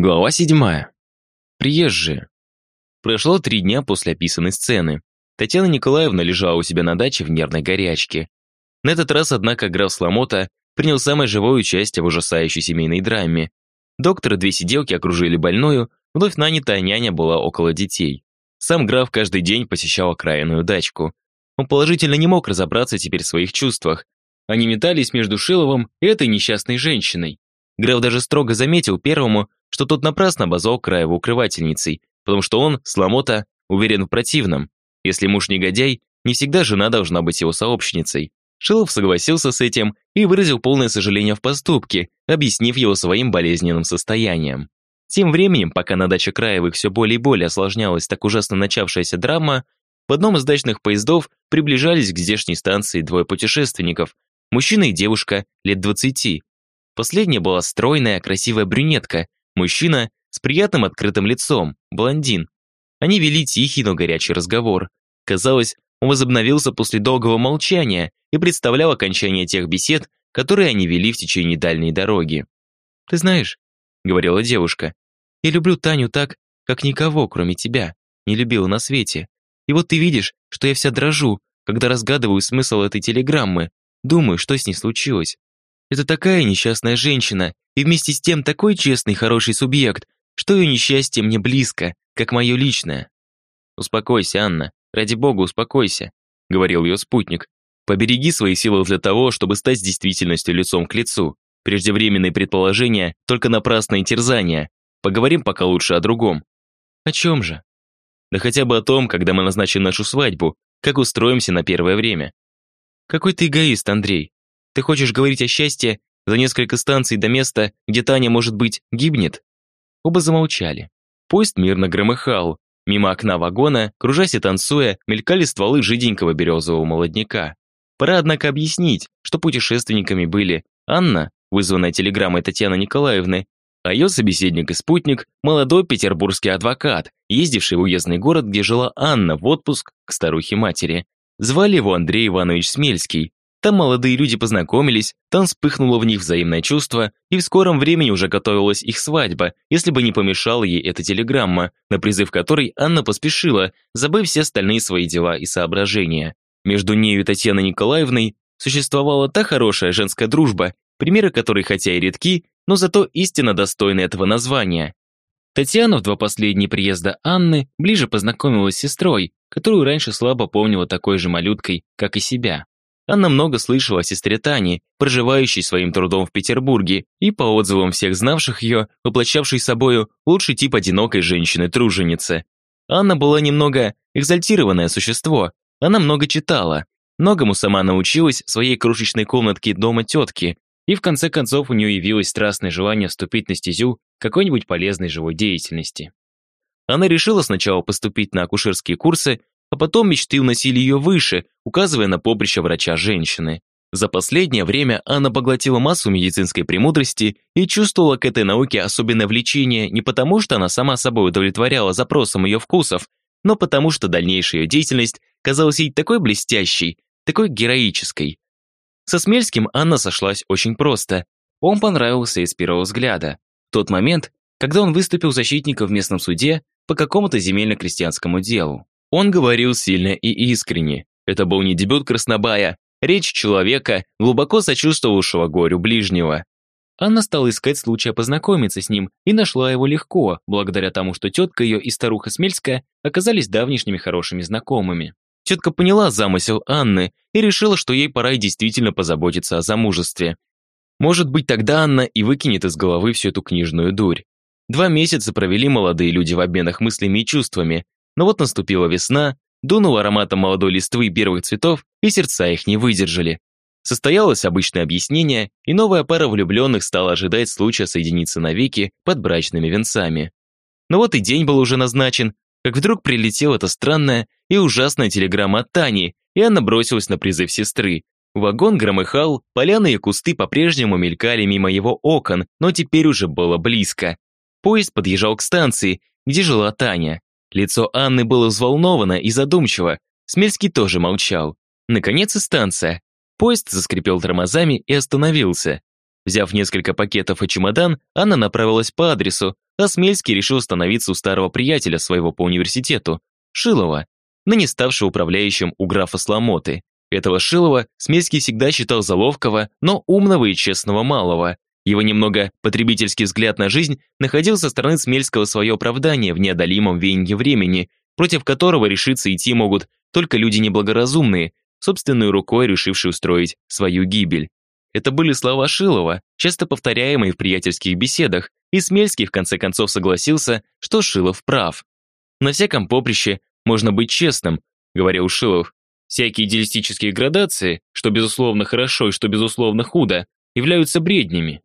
Глава седьмая. Приезжие. Прошло три дня после описанной сцены. Татьяна Николаевна лежала у себя на даче в нервной горячке. На этот раз, однако, граф Сломота принял самое живое участие в ужасающей семейной драме. Доктор и две сиделки окружили больную, вновь нанятая няня была около детей. Сам граф каждый день посещал окраинную дачку. Он положительно не мог разобраться теперь в своих чувствах. Они метались между Шиловым и этой несчастной женщиной. Граф даже строго заметил первому, что тот напрасно обозвал Краева укрывательницей, потому что он, Сломота, уверен в противном. Если муж негодяй, не всегда жена должна быть его сообщницей. Шилов согласился с этим и выразил полное сожаление в поступке, объяснив его своим болезненным состоянием. Тем временем, пока на даче Краевых все более и более осложнялась так ужасно начавшаяся драма, в одном из дачных поездов приближались к здешней станции двое путешественников, мужчина и девушка лет 20. Последняя была стройная, красивая брюнетка, Мужчина с приятным открытым лицом, блондин. Они вели тихий, но горячий разговор. Казалось, он возобновился после долгого молчания и представлял окончание тех бесед, которые они вели в течение дальней дороги. «Ты знаешь», — говорила девушка, «я люблю Таню так, как никого, кроме тебя, не любила на свете. И вот ты видишь, что я вся дрожу, когда разгадываю смысл этой телеграммы, думаю, что с ней случилось. Это такая несчастная женщина, и вместе с тем такой честный, хороший субъект, что ее несчастье мне близко, как мое личное. «Успокойся, Анна, ради бога, успокойся», — говорил ее спутник. «Побереги свои силы для того, чтобы стать действительностью лицом к лицу. Преждевременные предположения — только напрасные терзания. Поговорим пока лучше о другом». «О чем же?» «Да хотя бы о том, когда мы назначим нашу свадьбу, как устроимся на первое время». «Какой ты эгоист, Андрей. Ты хочешь говорить о счастье за несколько станций до места, где Таня, может быть, гибнет?» Оба замолчали. Поезд мирно громыхал. Мимо окна вагона, кружась и танцуя, мелькали стволы жиденького березового молодняка. Пора, однако, объяснить, что путешественниками были Анна, вызванная телеграммой Татьяны Николаевны, а ее собеседник и спутник – молодой петербургский адвокат, ездивший в уездный город, где жила Анна в отпуск к старухе-матери. Звали его Андрей Иванович Смельский, там молодые люди познакомились, там вспыхнуло в них взаимное чувство, и в скором времени уже готовилась их свадьба, если бы не помешала ей эта телеграмма, на призыв которой Анна поспешила, забыв все остальные свои дела и соображения. Между нею и Татьяной Николаевной существовала та хорошая женская дружба, примеры которой хотя и редки, но зато истинно достойны этого названия. Татьяна в два последние приезда Анны ближе познакомилась с сестрой, которую раньше слабо помнила такой же малюткой, как и себя. Анна много слышала о сестре Тане, проживающей своим трудом в Петербурге, и по отзывам всех знавших ее, воплощавшей собою лучший тип одинокой женщины-труженицы. Анна была немного экзальтированное существо, она много читала, многому сама научилась в своей крошечной комнатке дома тетки, и в конце концов у нее явилось страстное желание вступить на стезю какой-нибудь полезной живой деятельности. Она решила сначала поступить на акушерские курсы, а потом мечты уносили ее выше, указывая на поприще врача женщины. За последнее время Анна поглотила массу медицинской премудрости и чувствовала к этой науке особенное влечение не потому, что она сама собой удовлетворяла запросам ее вкусов, но потому, что дальнейшая ее деятельность казалась ей такой блестящей, такой героической. Со Смельским Анна сошлась очень просто. Он понравился из первого взгляда. В тот момент, когда он выступил защитником в местном суде по какому-то земельно-крестьянскому делу. Он говорил сильно и искренне. Это был не дебют Краснобая, речь человека, глубоко сочувствовавшего горю ближнего. Анна стала искать случая познакомиться с ним и нашла его легко, благодаря тому, что тетка ее и старуха Смельская оказались давнишними хорошими знакомыми. Тетка поняла замысел Анны и решила, что ей пора и действительно позаботиться о замужестве. Может быть, тогда Анна и выкинет из головы всю эту книжную дурь. Два месяца провели молодые люди в обменах мыслями и чувствами, но вот наступила весна, дунул ароматом молодой листвы и первых цветов, и сердца их не выдержали. Состоялось обычное объяснение, и новая пара влюбленных стала ожидать случая соединиться навеки под брачными венцами. Но вот и день был уже назначен, как вдруг прилетела эта странная и ужасная телеграмма от Тани, и она бросилась на призыв сестры. Вагон громыхал, поляны и кусты по-прежнему мелькали мимо его окон, но теперь уже было близко. Поезд подъезжал к станции, где жила Таня. Лицо Анны было взволновано и задумчиво. Смельский тоже молчал. Наконец и станция. Поезд заскрипел тормозами и остановился. Взяв несколько пакетов и чемодан, Анна направилась по адресу, а Смельский решил становиться у старого приятеля своего по университету, Шилова, ныне ставшего управляющим у графа Сломоты. Этого Шилова Смельский всегда считал за ловкого, но умного и честного малого. Его немного потребительский взгляд на жизнь находил со стороны Смельского свое оправдание в неодолимом веянии времени, против которого решиться идти могут только люди неблагоразумные, собственной рукой решившие устроить свою гибель. Это были слова Шилова, часто повторяемые в приятельских беседах, и Смельский в конце концов согласился, что Шилов прав. «На всяком поприще можно быть честным», — говорил Шилов. «Всякие идеалистические градации, что безусловно хорошо и что безусловно худо, являются бреднями».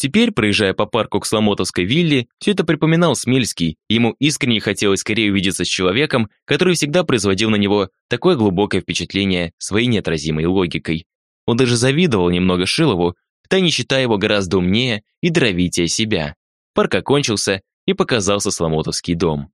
Теперь, проезжая по парку к Сломотовской вилле, все это припоминал Смельский, ему искренне хотелось скорее увидеться с человеком, который всегда производил на него такое глубокое впечатление своей неотразимой логикой. Он даже завидовал немного Шилову, втайне считая его гораздо умнее и даровитее себя. Парк окончился, и показался Сломотовский дом.